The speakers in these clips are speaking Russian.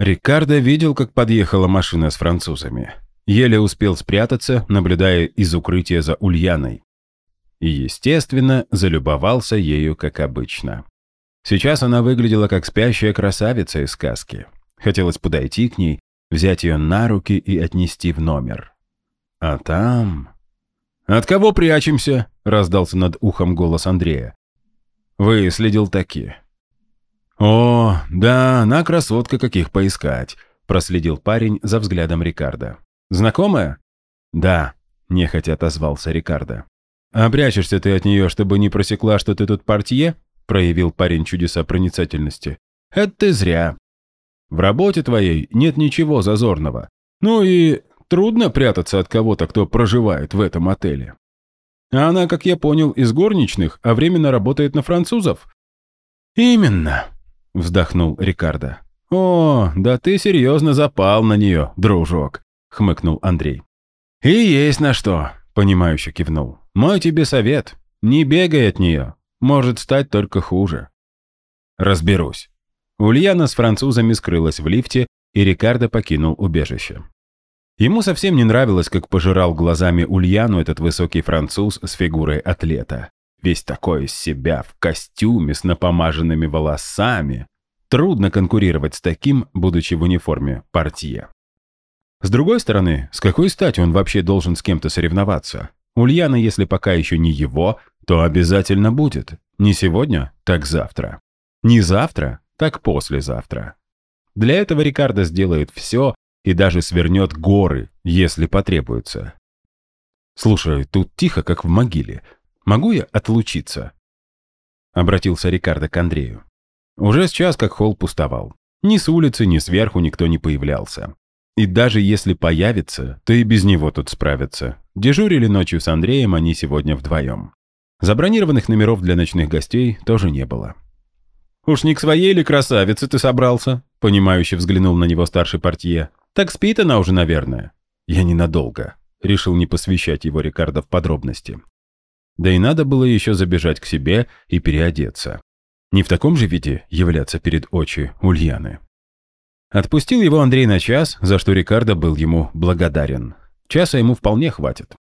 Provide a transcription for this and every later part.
Рикардо видел, как подъехала машина с французами. Еле успел спрятаться, наблюдая из укрытия за Ульяной. И, естественно, залюбовался ею, как обычно. Сейчас она выглядела как спящая красавица из сказки. Хотелось подойти к ней, взять ее на руки и отнести в номер. А там... «От кого прячемся?» — раздался над ухом голос Андрея. Выследил таки. «О, да, она красотка, каких поискать», — проследил парень за взглядом Рикардо. «Знакомая?» «Да», — нехотя отозвался Рикардо. «А прячешься ты от нее, чтобы не просекла, что ты тут портье?» — проявил парень чудеса проницательности. «Это ты зря. В работе твоей нет ничего зазорного. Ну и трудно прятаться от кого-то, кто проживает в этом отеле. А она, как я понял, из горничных, а временно работает на французов?» «Именно», — вздохнул Рикардо. «О, да ты серьезно запал на нее, дружок», — хмыкнул Андрей. «И есть на что», — понимающе кивнул. «Мой тебе совет. Не бегай от нее. Может стать только хуже». «Разберусь». Ульяна с французами скрылась в лифте, и Рикардо покинул убежище. Ему совсем не нравилось, как пожирал глазами Ульяну этот высокий француз с фигурой атлета. Весь такой из себя, в костюме, с напомаженными волосами. Трудно конкурировать с таким, будучи в униформе портье. С другой стороны, с какой стати он вообще должен с кем-то соревноваться? Ульяна, если пока еще не его, то обязательно будет. Не сегодня, так завтра. Не завтра, так послезавтра. Для этого Рикардо сделает все и даже свернет горы, если потребуется. «Слушай, тут тихо, как в могиле. Могу я отлучиться?» Обратился Рикардо к Андрею. Уже с час как холл пустовал. Ни с улицы, ни сверху никто не появлялся. И даже если появится, то и без него тут справятся. Дежурили ночью с Андреем они сегодня вдвоем. Забронированных номеров для ночных гостей тоже не было. «Уж не к своей ли красавице ты собрался?» Понимающе взглянул на него старший портье. «Так спит она уже, наверное». «Я ненадолго», — решил не посвящать его Рикардо в подробности. Да и надо было еще забежать к себе и переодеться. Не в таком же виде являться перед очи Ульяны. Отпустил его Андрей на час, за что Рикардо был ему благодарен. Часа ему вполне хватит.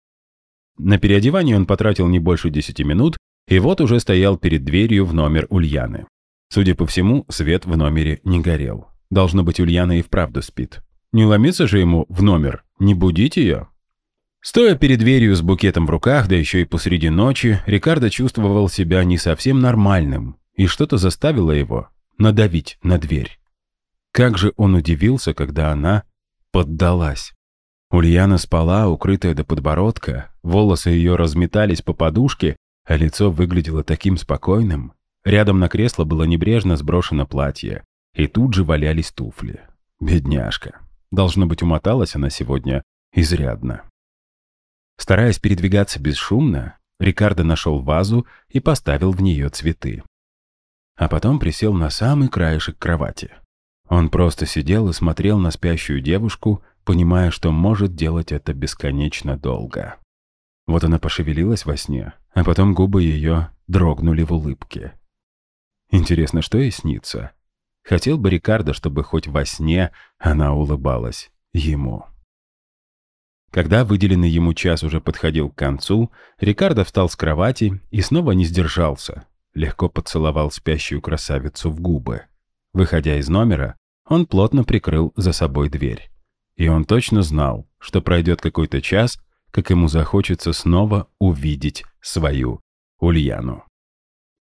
На переодевание он потратил не больше десяти минут, и вот уже стоял перед дверью в номер Ульяны. Судя по всему, свет в номере не горел. Должно быть, Ульяна и вправду спит. Не ломиться же ему в номер, не будить ее. Стоя перед дверью с букетом в руках, да еще и посреди ночи, Рикардо чувствовал себя не совсем нормальным, и что-то заставило его надавить на дверь. Как же он удивился, когда она поддалась. Ульяна спала, укрытая до подбородка, волосы ее разметались по подушке, а лицо выглядело таким спокойным. Рядом на кресло было небрежно сброшено платье, и тут же валялись туфли. Бедняжка. Должно быть, умоталась она сегодня изрядно. Стараясь передвигаться бесшумно, Рикардо нашел вазу и поставил в нее цветы. А потом присел на самый краешек кровати. Он просто сидел и смотрел на спящую девушку, понимая, что может делать это бесконечно долго. Вот она пошевелилась во сне, а потом губы ее дрогнули в улыбке. Интересно, что ей снится? Хотел бы Рикардо, чтобы хоть во сне она улыбалась ему. Когда выделенный ему час уже подходил к концу, Рикардо встал с кровати и снова не сдержался. Легко поцеловал спящую красавицу в губы. Выходя из номера, он плотно прикрыл за собой дверь. И он точно знал, что пройдет какой-то час, как ему захочется снова увидеть свою Ульяну.